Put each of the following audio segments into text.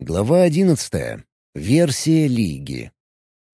Глава одиннадцатая. Версия Лиги.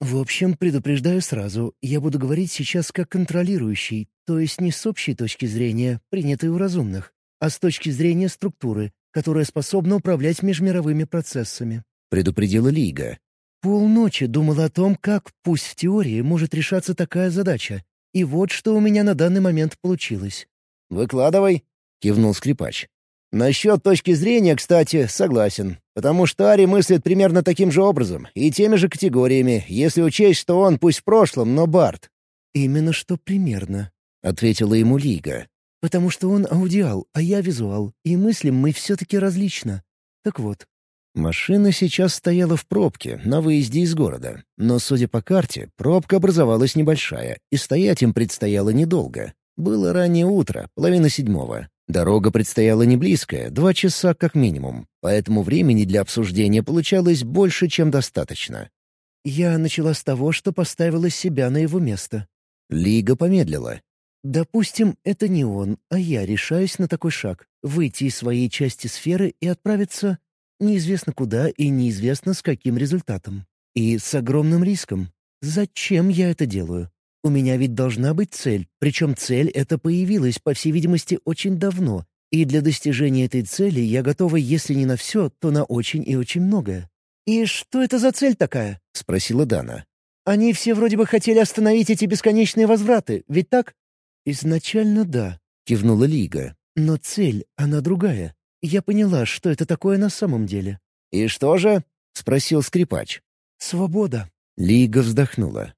В общем, предупреждаю сразу, я буду говорить сейчас как контролирующий, то есть не с общей точки зрения, принятой у разумных, а с точки зрения структуры, которая способна управлять межмировыми процессами. Предупредила Лига. Полночи думал о том, как, пусть в теории, может решаться такая задача. И вот что у меня на данный момент получилось. «Выкладывай», — кивнул скрипач. Насчет точки зрения, кстати, согласен. Потому что Ари мыслит примерно таким же образом и теми же категориями, если учесть, что он пусть в прошлом, но Барт. «Именно что примерно», — ответила ему Лига. «Потому что он аудиал, а я визуал, и мыслим мы все-таки различно. Так вот». Машина сейчас стояла в пробке на выезде из города, но, судя по карте, пробка образовалась небольшая, и стоять им предстояло недолго. Было раннее утро, половина седьмого. Дорога предстояла не близкая, два часа как минимум, поэтому времени для обсуждения получалось больше, чем достаточно. Я начала с того, что поставила себя на его место. Лига помедлила. Допустим, это не он, а я решаюсь на такой шаг — выйти из своей части сферы и отправиться неизвестно куда и неизвестно с каким результатом. И с огромным риском. Зачем я это делаю? У меня ведь должна быть цель, причем цель эта появилась, по всей видимости, очень давно, и для достижения этой цели я готова, если не на все, то на очень и очень многое. «И что это за цель такая?» — спросила Дана. «Они все вроде бы хотели остановить эти бесконечные возвраты, ведь так?» «Изначально да», — кивнула Лига. «Но цель, она другая. Я поняла, что это такое на самом деле». «И что же?» — спросил скрипач. «Свобода». Лига вздохнула.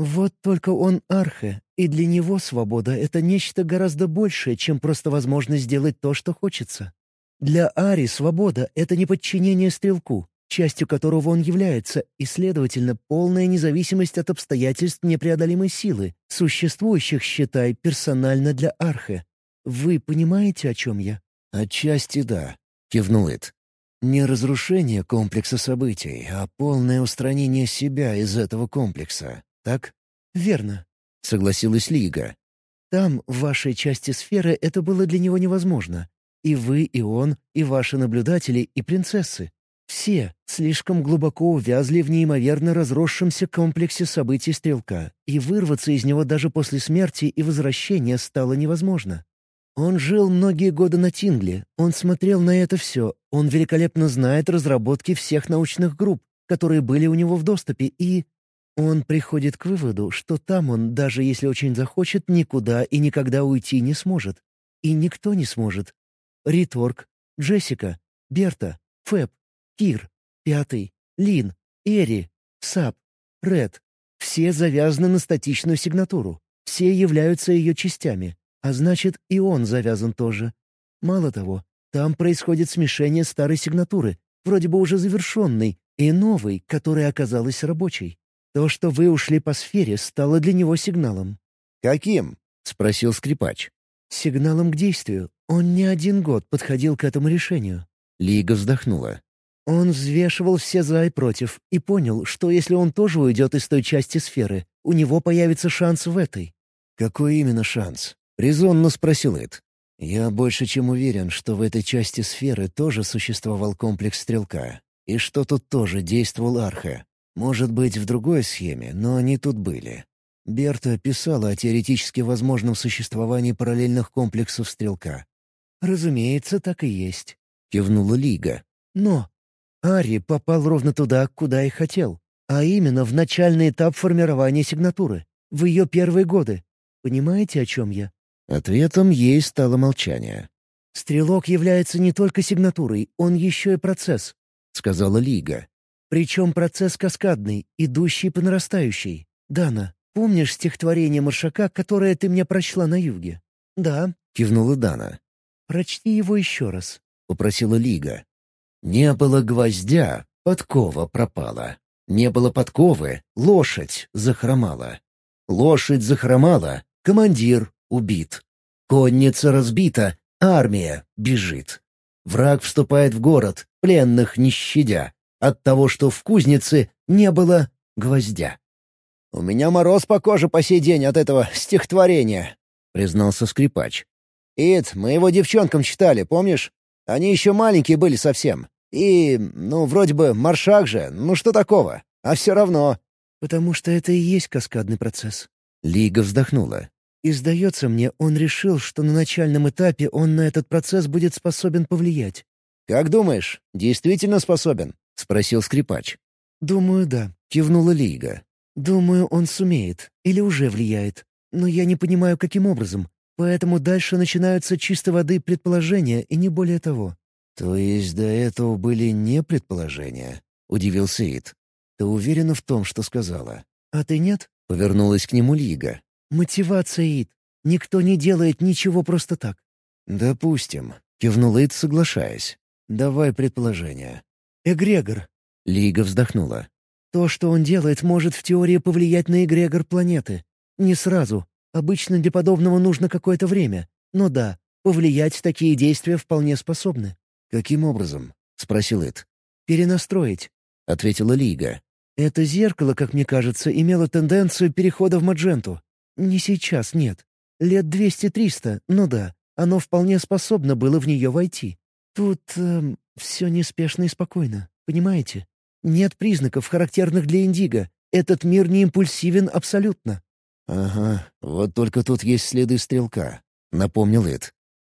Вот только он архе, и для него свобода — это нечто гораздо большее, чем просто возможность сделать то, что хочется. Для Ари свобода — это не подчинение стрелку, частью которого он является, и, следовательно, полная независимость от обстоятельств непреодолимой силы, существующих, считай, персонально для архе. Вы понимаете, о чем я? «Отчасти да», — кивнул Ит. «Не разрушение комплекса событий, а полное устранение себя из этого комплекса так?» «Верно», — согласилась Лига. «Там, в вашей части сферы, это было для него невозможно. И вы, и он, и ваши наблюдатели, и принцессы. Все слишком глубоко увязли в неимоверно разросшемся комплексе событий Стрелка, и вырваться из него даже после смерти и возвращения стало невозможно. Он жил многие годы на Тингле, он смотрел на это все, он великолепно знает разработки всех научных групп, которые были у него в доступе, и он приходит к выводу, что там он, даже если очень захочет, никуда и никогда уйти не сможет. И никто не сможет. Риторг, Джессика, Берта, Фэб, Кир, Пятый, Лин, Эри, Сап, Ред — все завязаны на статичную сигнатуру. Все являются ее частями. А значит, и он завязан тоже. Мало того, там происходит смешение старой сигнатуры, вроде бы уже завершенной, и новой, которая оказалась рабочей. То, что вы ушли по сфере, стало для него сигналом». «Каким?» — спросил скрипач. «Сигналом к действию. Он не один год подходил к этому решению». Лига вздохнула. Он взвешивал все «за» и «против» и понял, что если он тоже уйдет из той части сферы, у него появится шанс в этой. «Какой именно шанс?» — резонно спросил Эд. «Я больше чем уверен, что в этой части сферы тоже существовал комплекс Стрелка, и что тут тоже действовал Арха. Может быть, в другой схеме, но они тут были. Берта писала о теоретически возможном существовании параллельных комплексов стрелка. «Разумеется, так и есть», — кивнула Лига. «Но Ари попал ровно туда, куда и хотел, а именно в начальный этап формирования сигнатуры, в ее первые годы. Понимаете, о чем я?» Ответом ей стало молчание. «Стрелок является не только сигнатурой, он еще и процесс», — сказала Лига. Причем процесс каскадный, идущий по нарастающей. Дана, помнишь стихотворение Маршака, которое ты мне прочла на юге? Да, кивнула Дана. Прочти его еще раз, попросила Лига. Не было гвоздя, подкова пропала. Не было подковы, лошадь захромала. Лошадь захромала, командир убит. Конница разбита, армия бежит. Враг вступает в город, пленных не щадя от того, что в кузнице не было гвоздя. «У меня мороз по коже по сей день от этого стихотворения», — признался скрипач. «Ид, мы его девчонкам читали, помнишь? Они еще маленькие были совсем. И, ну, вроде бы маршак же, ну что такого? А все равно. Потому что это и есть каскадный процесс. Лига вздохнула. И сдается мне, он решил, что на начальном этапе он на этот процесс будет способен повлиять. «Как думаешь, действительно способен?» — спросил скрипач. «Думаю, да», — кивнула Лига. «Думаю, он сумеет. Или уже влияет. Но я не понимаю, каким образом. Поэтому дальше начинаются чистой воды предположения и не более того». «То есть до этого были не предположения?» — удивился Ид. «Ты уверена в том, что сказала?» «А ты нет?» — повернулась к нему Лига. «Мотивация, Ид. Никто не делает ничего просто так». «Допустим», — кивнул Ид, соглашаясь. «Давай предположение». «Эгрегор». Лига вздохнула. «То, что он делает, может в теории повлиять на эгрегор планеты. Не сразу. Обычно для подобного нужно какое-то время. Но да, повлиять такие действия вполне способны». «Каким образом?» — спросил Ид. «Перенастроить», — ответила Лига. «Это зеркало, как мне кажется, имело тенденцию перехода в мадженту. Не сейчас, нет. Лет двести-триста, ну да, оно вполне способно было в нее войти. Тут э, все неспешно и спокойно, понимаете? Нет признаков, характерных для Индиго. Этот мир не импульсивен абсолютно. «Ага, вот только тут есть следы стрелка», — напомнил Эд.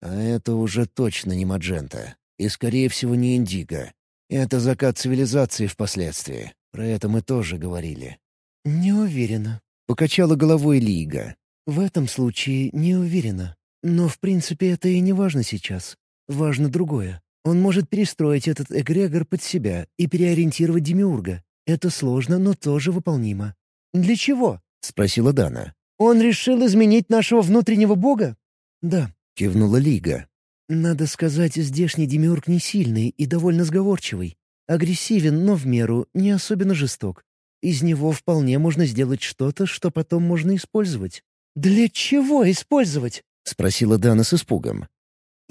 «А это уже точно не Маджента. И, скорее всего, не Индиго. Это закат цивилизации впоследствии. Про это мы тоже говорили». «Не уверена», — покачала головой Лига. «В этом случае не уверена. Но, в принципе, это и не важно сейчас. Важно другое. Он может перестроить этот эгрегор под себя и переориентировать Демиурга. Это сложно, но тоже выполнимо. «Для чего?» — спросила Дана. «Он решил изменить нашего внутреннего бога?» «Да», — кивнула Лига. «Надо сказать, здешний Демиург не сильный и довольно сговорчивый. Агрессивен, но в меру, не особенно жесток. Из него вполне можно сделать что-то, что потом можно использовать». «Для чего использовать?» — спросила Дана с испугом.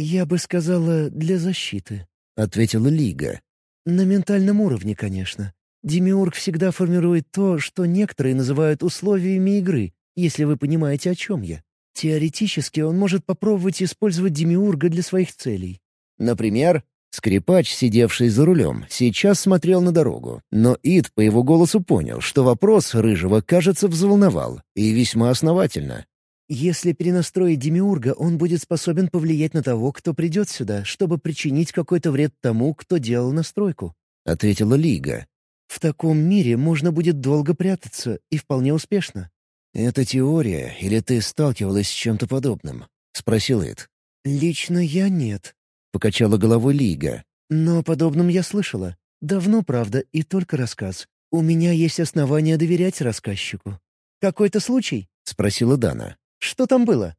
«Я бы сказала, для защиты», — ответила Лига. «На ментальном уровне, конечно. Демиург всегда формирует то, что некоторые называют условиями игры, если вы понимаете, о чем я. Теоретически он может попробовать использовать Демиурга для своих целей. Например, скрипач, сидевший за рулем, сейчас смотрел на дорогу, но Ид по его голосу понял, что вопрос Рыжего, кажется, взволновал, и весьма основательно. Если перенастроить Демиурга, он будет способен повлиять на того, кто придет сюда, чтобы причинить какой-то вред тому, кто делал настройку», — ответила Лига. В таком мире можно будет долго прятаться, и вполне успешно». «Это теория, или ты сталкивалась с чем-то подобным?» — спросил Эд. «Лично я нет», — покачала головой Лига. «Но о подобном я слышала. Давно, правда, и только рассказ. У меня есть основания доверять рассказчику». «Какой-то случай?» — спросила Дана. «Что там было?»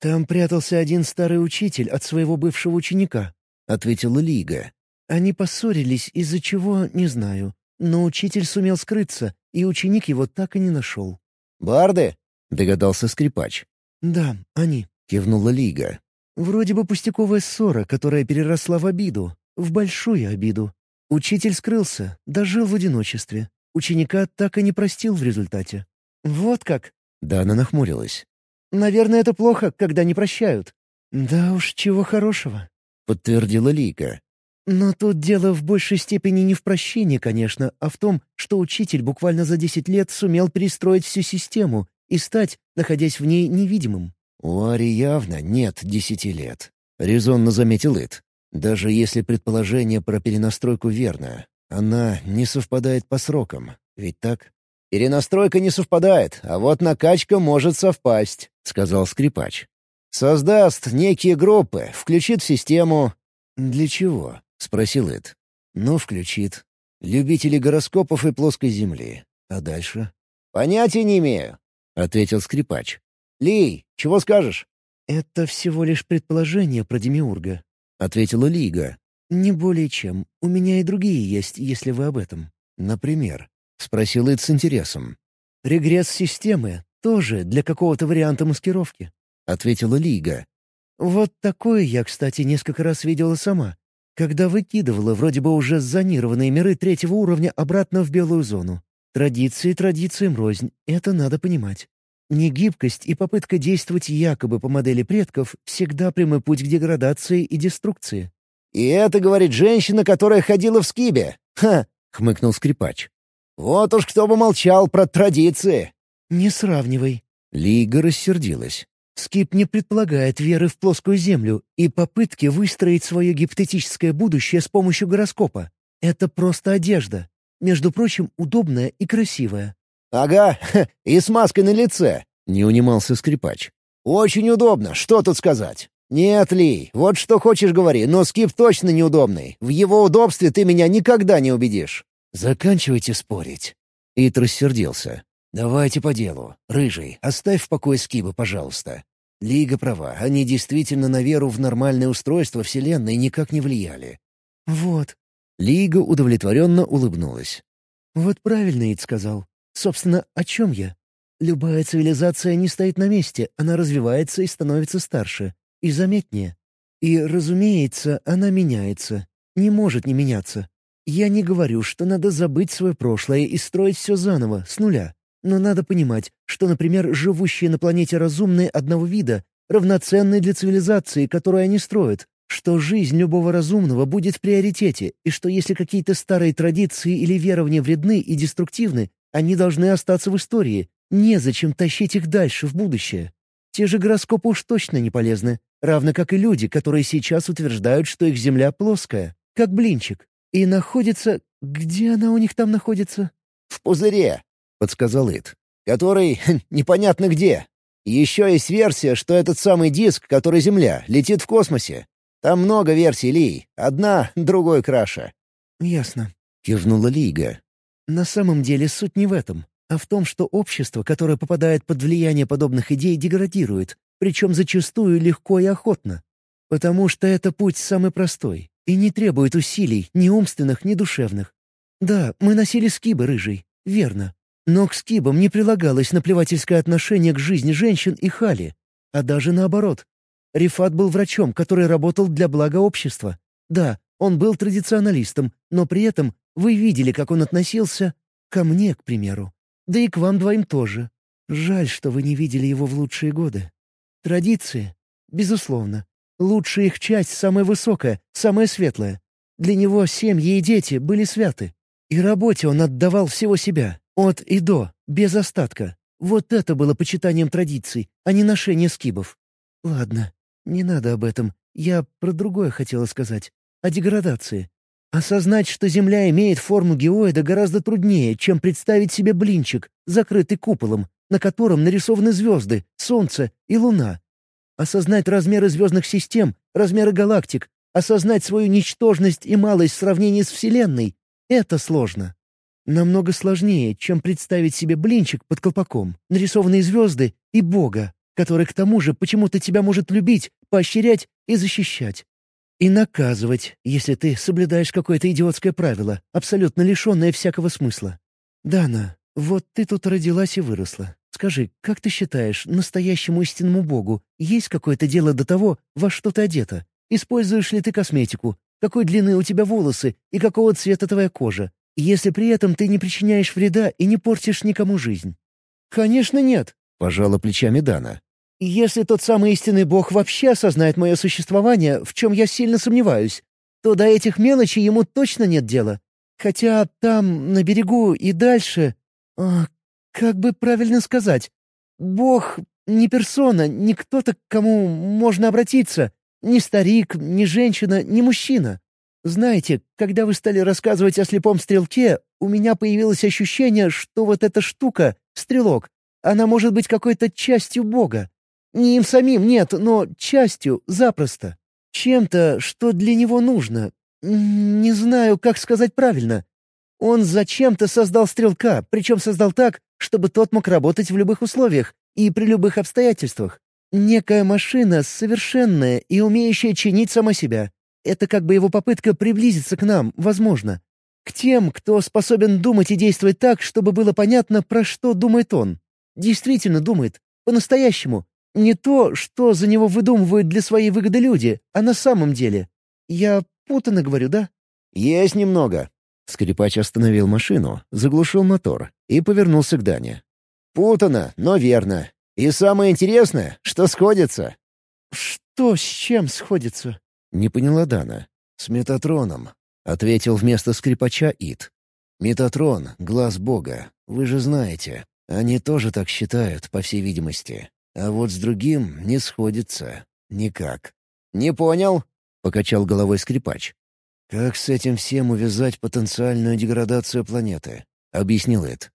«Там прятался один старый учитель от своего бывшего ученика», — ответила Лига. «Они поссорились, из-за чего, не знаю. Но учитель сумел скрыться, и ученик его так и не нашел. «Барды?» — догадался скрипач. «Да, они», — кивнула Лига. «Вроде бы пустяковая ссора, которая переросла в обиду, в большую обиду. Учитель скрылся, дожил в одиночестве. Ученика так и не простил в результате». «Вот как?» Да, она нахмурилась. «Наверное, это плохо, когда не прощают». «Да уж, чего хорошего», — подтвердила Лика. Но тут дело в большей степени не в прощении, конечно, а в том, что учитель буквально за десять лет сумел перестроить всю систему и стать, находясь в ней, невидимым. «У Ари явно нет десяти лет», — резонно заметил Ит. «Даже если предположение про перенастройку верно, она не совпадает по срокам, ведь так?» «Перенастройка не совпадает, а вот накачка может совпасть», — сказал скрипач. «Создаст некие группы, включит в систему...» «Для чего?» — спросил Эд. «Ну, включит. Любители гороскопов и плоской земли. А дальше?» «Понятия не имею», — ответил скрипач. «Ли, чего скажешь?» «Это всего лишь предположение про Демиурга», — ответила Лига. «Не более чем. У меня и другие есть, если вы об этом». «Например?» — спросил Эд с интересом. «Регресс системы. Тоже для какого-то варианта маскировки», — ответила Лига. «Вот такое я, кстати, несколько раз видела сама когда выкидывала вроде бы уже зонированные миры третьего уровня обратно в белую зону. Традиции традициям рознь, это надо понимать. Негибкость и попытка действовать якобы по модели предков всегда прямой путь к деградации и деструкции. И это говорит женщина, которая ходила в скибе. Ха!» — хмыкнул скрипач. «Вот уж кто бы молчал про традиции!» «Не сравнивай». Лига рассердилась. Скип не предполагает веры в плоскую землю и попытки выстроить свое гипотетическое будущее с помощью гороскопа. Это просто одежда. Между прочим, удобная и красивая. «Ага, и с маской на лице», — не унимался скрипач. «Очень удобно, что тут сказать?» «Нет, Ли, вот что хочешь говори, но скип точно неудобный. В его удобстве ты меня никогда не убедишь». «Заканчивайте спорить». Ит рассердился. «Давайте по делу. Рыжий, оставь в покое скибы, пожалуйста. Лига права, они действительно на веру в нормальное устройство Вселенной никак не влияли». «Вот». Лига удовлетворенно улыбнулась. «Вот правильно Ид сказал. Собственно, о чем я? Любая цивилизация не стоит на месте, она развивается и становится старше. И заметнее. И, разумеется, она меняется. Не может не меняться. Я не говорю, что надо забыть свое прошлое и строить все заново, с нуля. Но надо понимать, что, например, живущие на планете разумные одного вида равноценны для цивилизации, которую они строят, что жизнь любого разумного будет в приоритете, и что если какие-то старые традиции или верования вредны и деструктивны, они должны остаться в истории, незачем тащить их дальше, в будущее. Те же гороскопы уж точно не полезны, равно как и люди, которые сейчас утверждают, что их Земля плоская, как блинчик, и находится... Где она у них там находится? «В пузыре», — подсказал Ит. «Который непонятно где. Еще есть версия, что этот самый диск, который Земля, летит в космосе. Там много версий, Ли. Одна другой краше». «Ясно», — кивнула Лига. «На самом деле суть не в этом, а в том, что общество, которое попадает под влияние подобных идей, деградирует, причем зачастую легко и охотно. Потому что это путь самый простой и не требует усилий ни умственных, ни душевных. Да, мы носили скибы рыжий, верно. Но к скибам не прилагалось наплевательское отношение к жизни женщин и хали, а даже наоборот. Рифат был врачом, который работал для блага общества. Да, он был традиционалистом, но при этом вы видели, как он относился ко мне, к примеру. Да и к вам двоим тоже. Жаль, что вы не видели его в лучшие годы. Традиции? Безусловно. Лучшая их часть самая высокая, самая светлая. Для него семьи и дети были святы. И работе он отдавал всего себя, от и до, без остатка. Вот это было почитанием традиций, а не ношение скибов. Ладно, не надо об этом. Я про другое хотела сказать. О деградации. Осознать, что Земля имеет форму геоида, гораздо труднее, чем представить себе блинчик, закрытый куполом, на котором нарисованы звезды, Солнце и Луна, Осознать размеры звездных систем, размеры галактик, осознать свою ничтожность и малость в сравнении с Вселенной — это сложно. Намного сложнее, чем представить себе блинчик под колпаком, нарисованные звезды и Бога, который к тому же почему-то тебя может любить, поощрять и защищать. И наказывать, если ты соблюдаешь какое-то идиотское правило, абсолютно лишенное всякого смысла. Дана, вот ты тут родилась и выросла. Скажи, как ты считаешь, настоящему истинному Богу есть какое-то дело до того, во что ты одета? Используешь ли ты косметику? Какой длины у тебя волосы и какого цвета твоя кожа? Если при этом ты не причиняешь вреда и не портишь никому жизнь? Конечно, нет. Пожала плечами Дана. Если тот самый истинный Бог вообще осознает мое существование, в чем я сильно сомневаюсь, то до этих мелочей ему точно нет дела. Хотя там, на берегу и дальше... А, как бы правильно сказать? Бог не персона, не кто-то, к кому можно обратиться. Ни старик, ни женщина, ни мужчина. Знаете, когда вы стали рассказывать о слепом стрелке, у меня появилось ощущение, что вот эта штука, стрелок, она может быть какой-то частью Бога. Не им самим, нет, но частью, запросто. Чем-то, что для него нужно. Не знаю, как сказать правильно. Он зачем-то создал стрелка, причем создал так, чтобы тот мог работать в любых условиях и при любых обстоятельствах. Некая машина совершенная и умеющая чинить сама себя. Это как бы его попытка приблизиться к нам, возможно. К тем, кто способен думать и действовать так, чтобы было понятно, про что думает он. Действительно думает. По-настоящему. Не то, что за него выдумывают для своей выгоды люди, а на самом деле. Я путано говорю, да? «Есть немного», Скрипач остановил машину, заглушил мотор и повернулся к Дане. «Путано, но верно. И самое интересное, что сходится». «Что с чем сходится?» — не поняла Дана. «С Метатроном», — ответил вместо скрипача Ит. «Метатрон — глаз Бога, вы же знаете. Они тоже так считают, по всей видимости. А вот с другим не сходится. Никак». «Не понял», — покачал головой скрипач. «Как с этим всем увязать потенциальную деградацию планеты?» — объяснил Эд.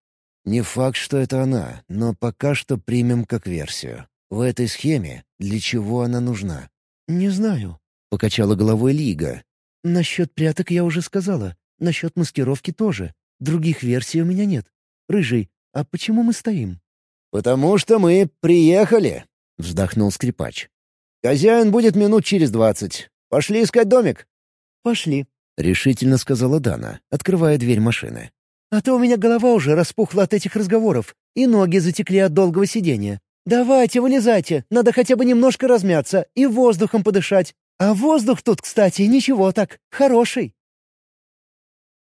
«Не факт, что это она, но пока что примем как версию. В этой схеме для чего она нужна?» «Не знаю», — покачала головой Лига. «Насчет пряток я уже сказала. Насчет маскировки тоже. Других версий у меня нет. Рыжий, а почему мы стоим?» «Потому что мы приехали», — вздохнул скрипач. «Хозяин будет минут через двадцать. Пошли искать домик». «Пошли», — решительно сказала Дана, открывая дверь машины. «А то у меня голова уже распухла от этих разговоров, и ноги затекли от долгого сидения. Давайте, вылезайте, надо хотя бы немножко размяться и воздухом подышать. А воздух тут, кстати, ничего так, хороший».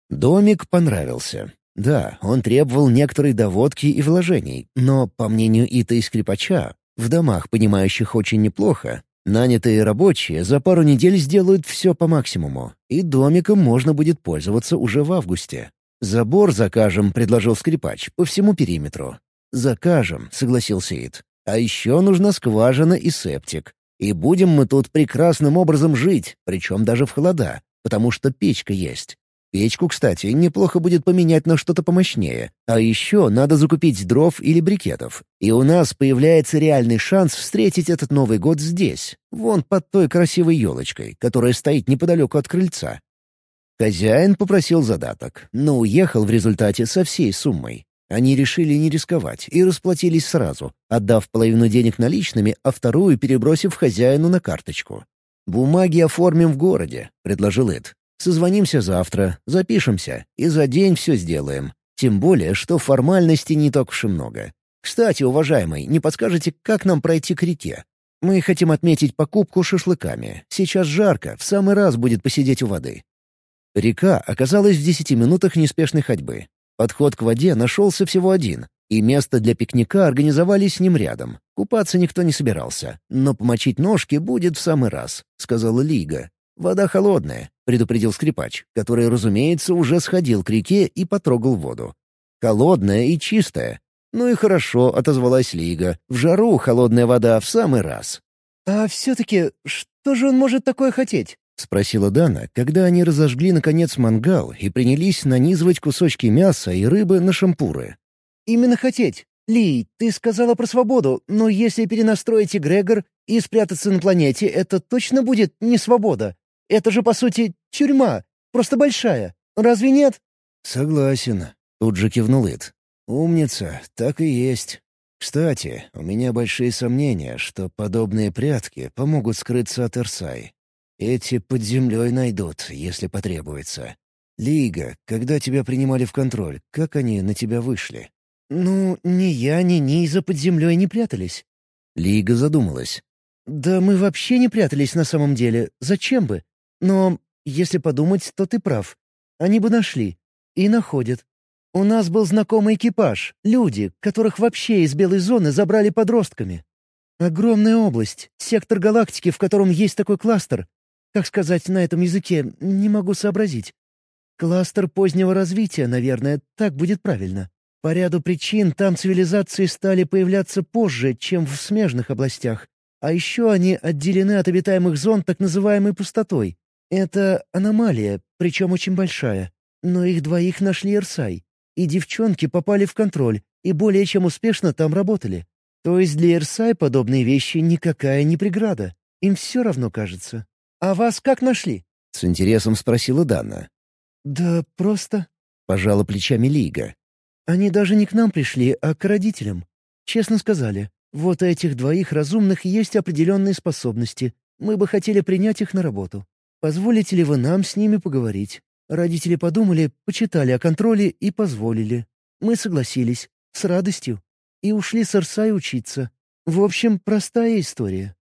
Домик понравился. Да, он требовал некоторой доводки и вложений, но, по мнению Ита и скрипача, в домах, понимающих очень неплохо, нанятые рабочие за пару недель сделают все по максимуму, и домиком можно будет пользоваться уже в августе. «Забор закажем», — предложил скрипач, — «по всему периметру». «Закажем», — согласился Ит. «А еще нужна скважина и септик. И будем мы тут прекрасным образом жить, причем даже в холода, потому что печка есть. Печку, кстати, неплохо будет поменять на что-то помощнее. А еще надо закупить дров или брикетов. И у нас появляется реальный шанс встретить этот Новый год здесь, вон под той красивой елочкой, которая стоит неподалеку от крыльца. Хозяин попросил задаток, но уехал в результате со всей суммой. Они решили не рисковать и расплатились сразу, отдав половину денег наличными, а вторую перебросив хозяину на карточку. «Бумаги оформим в городе», — предложил Эд. Созвонимся завтра, запишемся и за день все сделаем. Тем более, что формальностей не так уж и много. Кстати, уважаемый, не подскажете, как нам пройти к реке? Мы хотим отметить покупку шашлыками. Сейчас жарко, в самый раз будет посидеть у воды. Река оказалась в десяти минутах неспешной ходьбы. Подход к воде нашелся всего один, и место для пикника организовали с ним рядом. Купаться никто не собирался, но помочить ножки будет в самый раз, — сказала Лига. «Вода холодная», — предупредил скрипач, который, разумеется, уже сходил к реке и потрогал воду. «Холодная и чистая». «Ну и хорошо», — отозвалась Лига. «В жару холодная вода в самый раз». «А все-таки что же он может такое хотеть?» — спросила Дана, когда они разожгли, наконец, мангал и принялись нанизывать кусочки мяса и рыбы на шампуры. «Именно хотеть. Ли, ты сказала про свободу, но если перенастроить эгрегор и спрятаться на планете, это точно будет не свобода. Это же, по сути, тюрьма, просто большая. Разве нет?» «Согласен», — тут же кивнул Ит. «Умница, так и есть. Кстати, у меня большие сомнения, что подобные прятки помогут скрыться от Эрсай. Эти под землей найдут, если потребуется. Лига, когда тебя принимали в контроль, как они на тебя вышли?» «Ну, ни я, ни Низа под землей не прятались». Лига задумалась. «Да мы вообще не прятались на самом деле. Зачем бы? Но, если подумать, то ты прав. Они бы нашли. И находят. У нас был знакомый экипаж, люди, которых вообще из белой зоны забрали подростками. Огромная область, сектор галактики, в котором есть такой кластер. Как сказать на этом языке, не могу сообразить. Кластер позднего развития, наверное, так будет правильно. По ряду причин там цивилизации стали появляться позже, чем в смежных областях. А еще они отделены от обитаемых зон так называемой пустотой. Это аномалия, причем очень большая. Но их двоих нашли Ирсай. И девчонки попали в контроль, и более чем успешно там работали. То есть для Ирсай подобные вещи никакая не преграда. Им все равно кажется. А вас как нашли? С интересом спросила Дана. Да просто... Пожала плечами Лига. Они даже не к нам пришли, а к родителям. Честно сказали, вот у этих двоих разумных есть определенные способности. Мы бы хотели принять их на работу. Позволите ли вы нам с ними поговорить? Родители подумали, почитали о контроле и позволили. Мы согласились, с радостью, и ушли с Арсай учиться. В общем, простая история.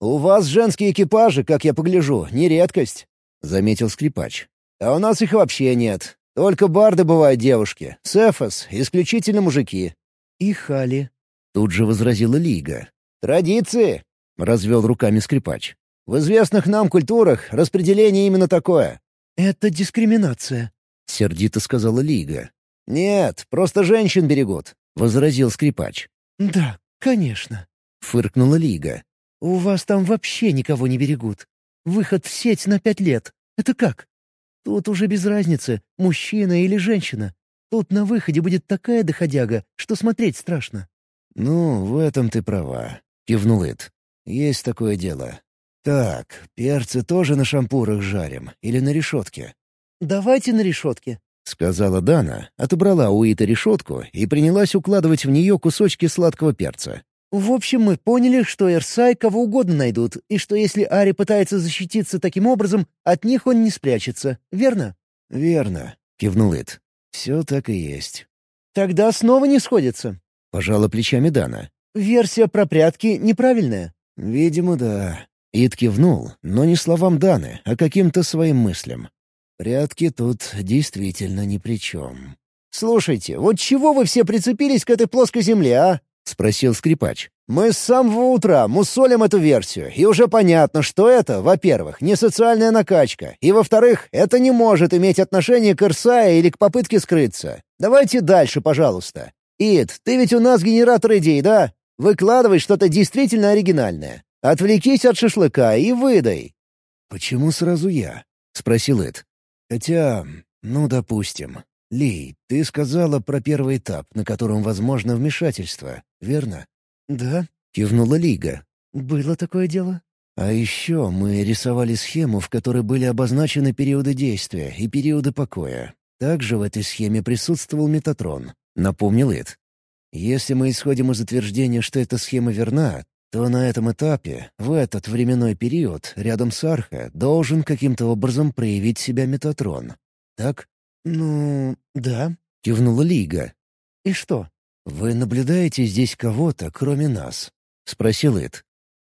«У вас женские экипажи, как я погляжу, не редкость», — заметил скрипач. «А у нас их вообще нет. Только барды бывают девушки. Сефас — исключительно мужики». «И Хали», — тут же возразила Лига. «Традиции», — развел руками скрипач. В известных нам культурах распределение именно такое». «Это дискриминация», — сердито сказала Лига. «Нет, просто женщин берегут», — возразил скрипач. «Да, конечно», — фыркнула Лига. «У вас там вообще никого не берегут. Выход в сеть на пять лет. Это как? Тут уже без разницы, мужчина или женщина. Тут на выходе будет такая доходяга, что смотреть страшно». «Ну, в этом ты права», — кивнул Эд. «Есть такое дело. Так, перцы тоже на шампурах жарим или на решетке?» «Давайте на решетке», — сказала Дана, отобрала у Ита решетку и принялась укладывать в нее кусочки сладкого перца. В общем, мы поняли, что Эрсай кого угодно найдут, и что если Ари пытается защититься таким образом, от них он не спрячется, верно? «Верно», — кивнул Ит. «Все так и есть». «Тогда снова не сходится», — пожала плечами Дана. «Версия про прятки неправильная». «Видимо, да». Ит кивнул, но не словам Даны, а каким-то своим мыслям. Прятки тут действительно ни при чем. «Слушайте, вот чего вы все прицепились к этой плоской земле, а? — спросил скрипач. «Мы с самого утра мусолим эту версию, и уже понятно, что это, во-первых, не социальная накачка, и, во-вторых, это не может иметь отношение к Ирсае или к попытке скрыться. Давайте дальше, пожалуйста. Ид, ты ведь у нас генератор идей, да? Выкладывай что-то действительно оригинальное. Отвлекись от шашлыка и выдай». «Почему сразу я?» — спросил Ид. «Хотя, ну, допустим. Ли, ты сказала про первый этап, на котором возможно вмешательство, верно?» «Да», — кивнула Лига. «Было такое дело». «А еще мы рисовали схему, в которой были обозначены периоды действия и периоды покоя. Также в этой схеме присутствовал Метатрон», — напомнил Эд. «Если мы исходим из утверждения, что эта схема верна, то на этом этапе, в этот временной период, рядом с Арха, должен каким-то образом проявить себя Метатрон. Так?» «Ну, да», — кивнула Лига. «И что?» «Вы наблюдаете здесь кого-то, кроме нас?» — спросил Эд.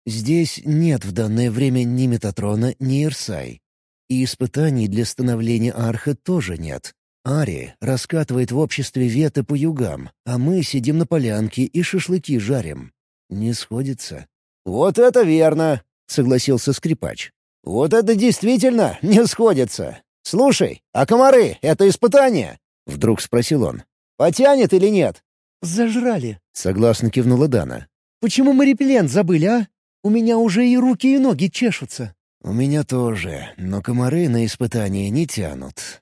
«Здесь нет в данное время ни Метатрона, ни Ирсай. И испытаний для становления Арха тоже нет. Ари раскатывает в обществе веты по югам, а мы сидим на полянке и шашлыки жарим. Не сходится». «Вот это верно!» — согласился скрипач. «Вот это действительно не сходится! «Слушай, а комары — это испытание?» — вдруг спросил он. «Потянет или нет?» «Зажрали», — согласно кивнула Дана. «Почему мы репеллент забыли, а? У меня уже и руки, и ноги чешутся». «У меня тоже, но комары на испытание не тянут».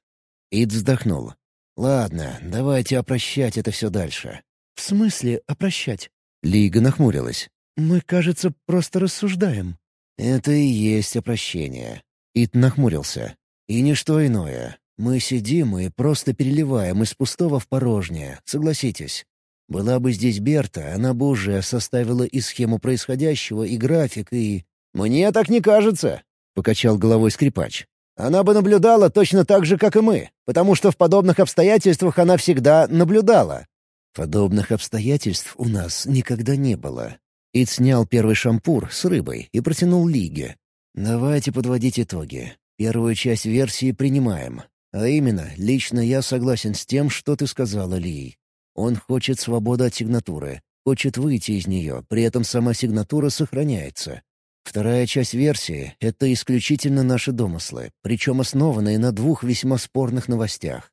Ид вздохнул. «Ладно, давайте опрощать это все дальше». «В смысле опрощать?» Лига нахмурилась. «Мы, кажется, просто рассуждаем». «Это и есть опрощение». Ид нахмурился. И ничто иное. Мы сидим и просто переливаем из пустого в порожнее, согласитесь. Была бы здесь Берта, она бы уже составила и схему происходящего, и график, и... «Мне так не кажется», — покачал головой скрипач. «Она бы наблюдала точно так же, как и мы, потому что в подобных обстоятельствах она всегда наблюдала». «Подобных обстоятельств у нас никогда не было». Ид снял первый шампур с рыбой и протянул Лиге. «Давайте подводить итоги. Первую часть версии принимаем. А именно, лично я согласен с тем, что ты сказала, Ли. Он хочет свободы от сигнатуры, хочет выйти из нее, при этом сама сигнатура сохраняется. Вторая часть версии — это исключительно наши домыслы, причем основанные на двух весьма спорных новостях.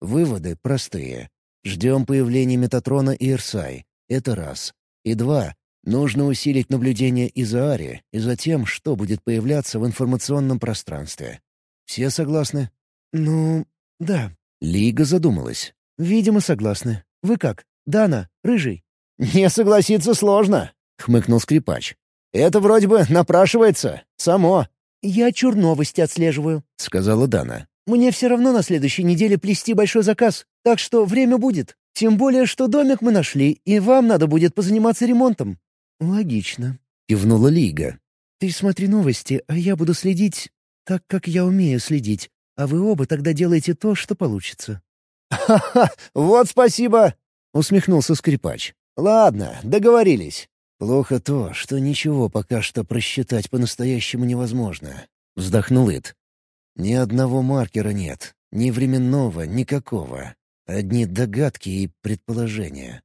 Выводы простые. Ждем появления Метатрона и Ирсай. Это раз. И два. Нужно усилить наблюдение и за Ари, и за тем, что будет появляться в информационном пространстве. Все согласны? Ну, да. Лига задумалась. Видимо, согласны. Вы как? Дана, Рыжий? Не согласиться сложно, хмыкнул скрипач. Это вроде бы напрашивается. Само. Я чур новости отслеживаю, сказала Дана. Мне все равно на следующей неделе плести большой заказ, так что время будет. Тем более, что домик мы нашли, и вам надо будет позаниматься ремонтом. «Логично», — кивнула Лига. «Ты смотри новости, а я буду следить так, как я умею следить, а вы оба тогда делаете то, что получится». «Ха-ха! Вот спасибо!» — усмехнулся скрипач. «Ладно, договорились». «Плохо то, что ничего пока что просчитать по-настоящему невозможно», — вздохнул Ид. «Ни одного маркера нет, ни временного, никакого. Одни догадки и предположения.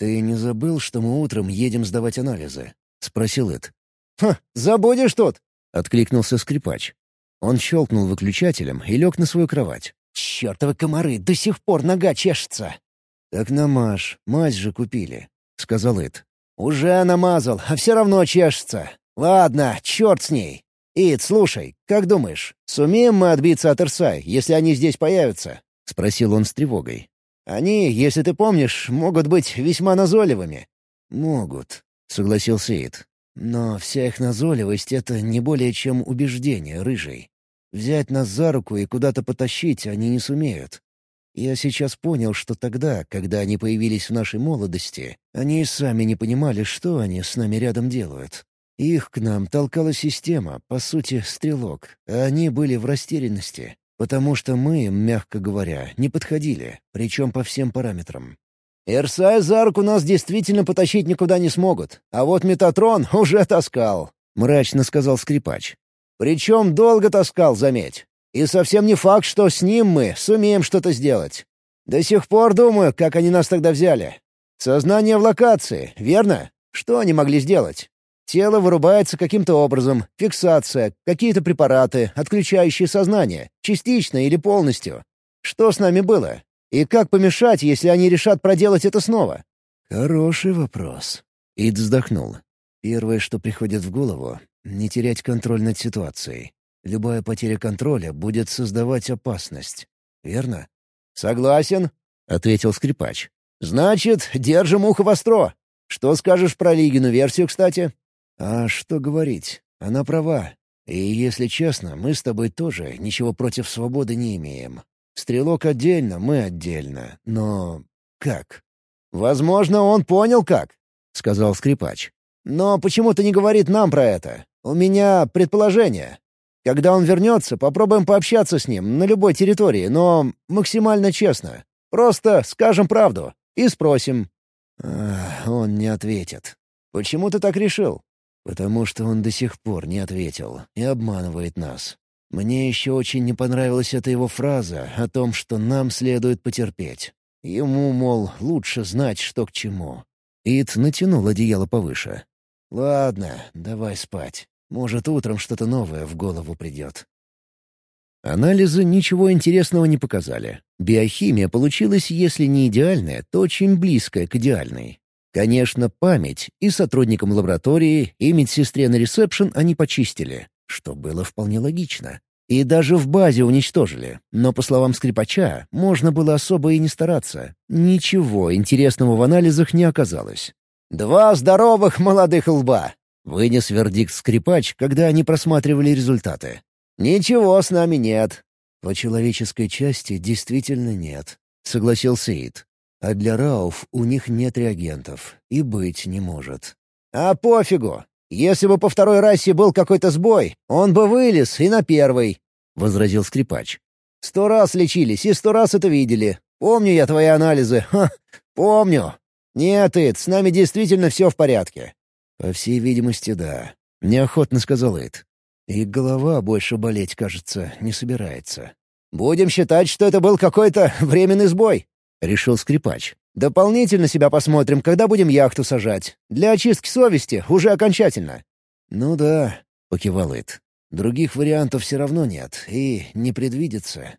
«Ты не забыл, что мы утром едем сдавать анализы?» — спросил Эд. «Ха, забудешь тут!» — откликнулся скрипач. Он щелкнул выключателем и лег на свою кровать. «Чёртовы комары, до сих пор нога чешется!» «Так намажь, мазь же купили», — сказал Эд. «Уже намазал, а все равно чешется. Ладно, черт с ней. Ид, слушай, как думаешь, сумеем мы отбиться от Ирсай, если они здесь появятся?» — спросил он с тревогой. «Они, если ты помнишь, могут быть весьма назойливыми». «Могут», — согласился Ид. «Но вся их назойливость — это не более чем убеждение, рыжий. Взять нас за руку и куда-то потащить они не сумеют. Я сейчас понял, что тогда, когда они появились в нашей молодости, они и сами не понимали, что они с нами рядом делают. Их к нам толкала система, по сути, стрелок, а они были в растерянности, потому что мы, мягко говоря, не подходили, причем по всем параметрам. «Ирсай за руку нас действительно потащить никуда не смогут, а вот Метатрон уже таскал», — мрачно сказал скрипач. «Причем долго таскал, заметь. И совсем не факт, что с ним мы сумеем что-то сделать. До сих пор думаю, как они нас тогда взяли. Сознание в локации, верно? Что они могли сделать? Тело вырубается каким-то образом, фиксация, какие-то препараты, отключающие сознание, частично или полностью. Что с нами было? И как помешать, если они решат проделать это снова? Хороший вопрос. Ид вздохнул. Первое, что приходит в голову — не терять контроль над ситуацией. Любая потеря контроля будет создавать опасность. Верно? «Согласен», — ответил скрипач. «Значит, держим ухо востро. Что скажешь про Лигину версию, кстати?» «А что говорить? Она права. И, если честно, мы с тобой тоже ничего против свободы не имеем. Стрелок отдельно, мы отдельно. Но как?» «Возможно, он понял как», — сказал скрипач. «Но почему-то не говорит нам про это. У меня предположение. Когда он вернется, попробуем пообщаться с ним на любой территории, но максимально честно. Просто скажем правду и спросим. Ах, он не ответит. Почему ты так решил? Потому что он до сих пор не ответил и обманывает нас. Мне еще очень не понравилась эта его фраза о том, что нам следует потерпеть. Ему, мол, лучше знать, что к чему. Ит натянул одеяло повыше. «Ладно, давай спать. Может, утром что-то новое в голову придет. Анализы ничего интересного не показали. Биохимия получилась, если не идеальная, то очень близкая к идеальной. Конечно, память и сотрудникам лаборатории, и медсестре на ресепшн они почистили, что было вполне логично. И даже в базе уничтожили. Но, по словам скрипача, можно было особо и не стараться. Ничего интересного в анализах не оказалось. «Два здоровых молодых лба!» Вынес вердикт скрипач, когда они просматривали результаты. «Ничего с нами нет». «По человеческой части действительно нет», — согласился Ид. «А для Рауф у них нет реагентов. И быть не может». «А пофигу. Если бы по второй расе был какой-то сбой, он бы вылез и на первый», — возразил скрипач. «Сто раз лечились и сто раз это видели. Помню я твои анализы. Ха, помню. Нет, Ид, с нами действительно все в порядке. «По всей видимости, да», — неохотно сказал Эд. «И голова больше болеть, кажется, не собирается». «Будем считать, что это был какой-то временный сбой», — решил скрипач. «Дополнительно себя посмотрим, когда будем яхту сажать. Для очистки совести уже окончательно». «Ну да», — покивал Эд. «Других вариантов все равно нет, и не предвидится».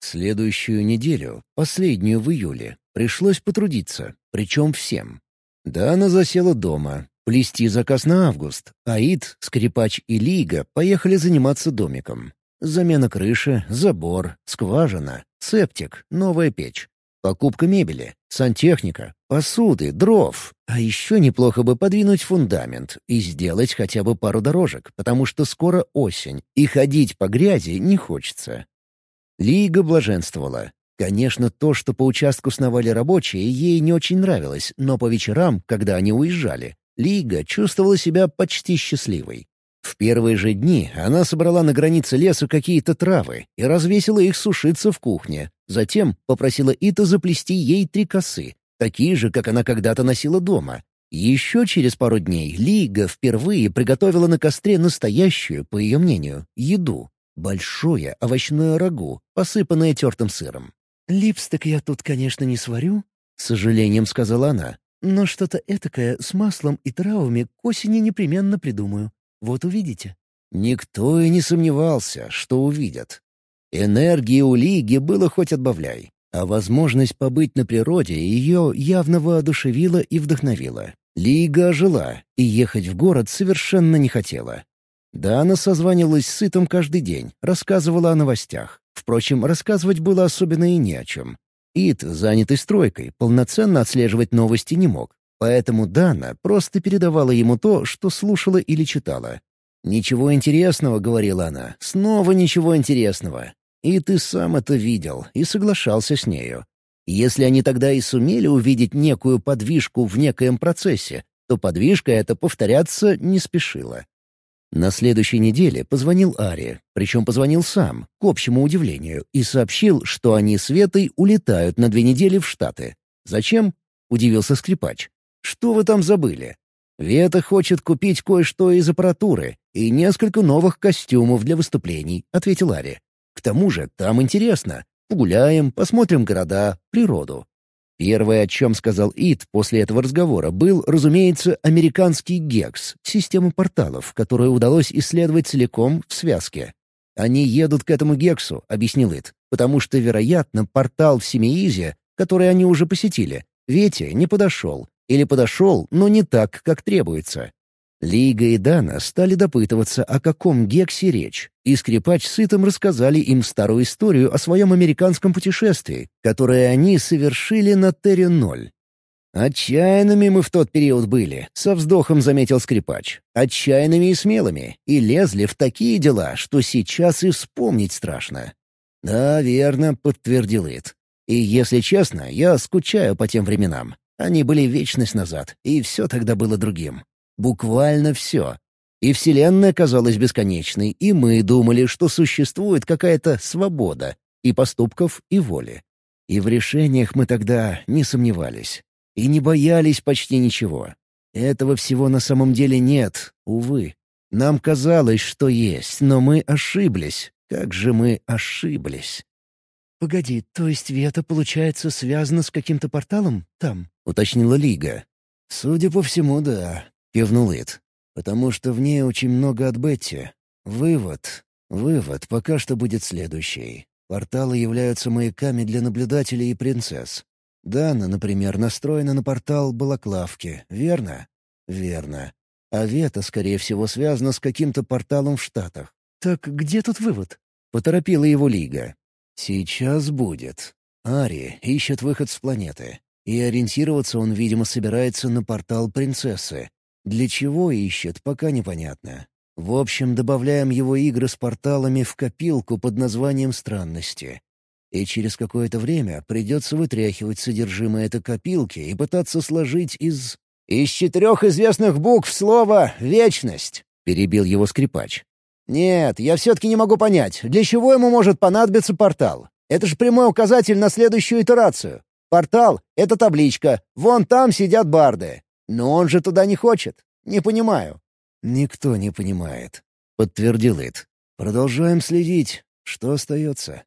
Следующую неделю, последнюю в июле, пришлось потрудиться, причем всем. Дана засела дома, плести заказ на август. Аид, Скрипач и Лига поехали заниматься домиком. Замена крыши, забор, скважина, септик, новая печь. Покупка мебели, сантехника, посуды, дров. А еще неплохо бы подвинуть фундамент и сделать хотя бы пару дорожек, потому что скоро осень, и ходить по грязи не хочется. Лига блаженствовала. Конечно, то, что по участку сновали рабочие, ей не очень нравилось, но по вечерам, когда они уезжали, Лига чувствовала себя почти счастливой. В первые же дни она собрала на границе леса какие-то травы и развесила их сушиться в кухне. Затем попросила Ита заплести ей три косы, такие же, как она когда-то носила дома. Еще через пару дней Лига впервые приготовила на костре настоящую, по ее мнению, еду — большое овощное рагу, посыпанное тертым сыром. «Липсток я тут, конечно, не сварю», — с сожалением сказала она. Но что-то этакое с маслом и травами к осени непременно придумаю. Вот увидите». Никто и не сомневался, что увидят. Энергии у Лиги было хоть отбавляй, а возможность побыть на природе ее явно воодушевила и вдохновила. Лига ожила и ехать в город совершенно не хотела. Дана созванивалась с Сытом каждый день, рассказывала о новостях. Впрочем, рассказывать было особенно и не о чем. Ит, занятый стройкой, полноценно отслеживать новости не мог. Поэтому Дана просто передавала ему то, что слушала или читала. «Ничего интересного», — говорила она, — «снова ничего интересного». И ты сам это видел и соглашался с нею. Если они тогда и сумели увидеть некую подвижку в некоем процессе, то подвижка эта повторяться не спешила. На следующей неделе позвонил Ари, причем позвонил сам, к общему удивлению, и сообщил, что они с Ветой улетают на две недели в Штаты. «Зачем?» — удивился скрипач. «Что вы там забыли?» «Вета хочет купить кое-что из аппаратуры и несколько новых костюмов для выступлений», — ответил Ари. «К тому же там интересно. Погуляем, посмотрим города, природу. Первое, о чем сказал Ит после этого разговора, был, разумеется, американский ГЕКС, система порталов, которую удалось исследовать целиком в связке. «Они едут к этому ГЕКСу», — объяснил Ит, «потому что, вероятно, портал в Семиизе, который они уже посетили, Вете не подошел, или подошел, но не так, как требуется. Лига и Дана стали допытываться, о каком Гексе речь, и скрипач с Итом рассказали им старую историю о своем американском путешествии, которое они совершили на Терре-0. «Отчаянными мы в тот период были», — со вздохом заметил скрипач. «Отчаянными и смелыми, и лезли в такие дела, что сейчас и вспомнить страшно». «Да, верно», — подтвердил Ит. «И, если честно, я скучаю по тем временам. Они были вечность назад, и все тогда было другим. Буквально все. И Вселенная казалась бесконечной, и мы думали, что существует какая-то свобода и поступков, и воли. И в решениях мы тогда не сомневались. И не боялись почти ничего. Этого всего на самом деле нет, увы. Нам казалось, что есть, но мы ошиблись. Как же мы ошиблись. «Погоди, то есть Вета, получается, связана с каким-то порталом там?» — уточнила Лига. «Судя по всему, да. — кивнул Ит. «Потому что в ней очень много от Бетти. Вывод. Вывод пока что будет следующий. Порталы являются маяками для наблюдателей и принцесс. Дана, например, настроена на портал Балаклавки, верно? Верно. А Вета, скорее всего, связана с каким-то порталом в Штатах. «Так где тут вывод?» — поторопила его Лига. «Сейчас будет. Ари ищет выход с планеты. И ориентироваться он, видимо, собирается на портал принцессы, для чего ищет, пока непонятно. В общем, добавляем его игры с порталами в копилку под названием «Странности». И через какое-то время придется вытряхивать содержимое этой копилки и пытаться сложить из... «Из четырех известных букв слова «вечность», — перебил его скрипач. «Нет, я все-таки не могу понять, для чего ему может понадобиться портал? Это же прямой указатель на следующую итерацию. Портал — это табличка, вон там сидят барды. Но он же туда не хочет. Не понимаю». «Никто не понимает», — подтвердил Ит. «Продолжаем следить. Что остается?»